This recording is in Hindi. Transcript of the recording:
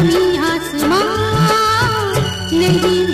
कभी नहीं